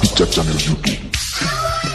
Picha Channel YouTube.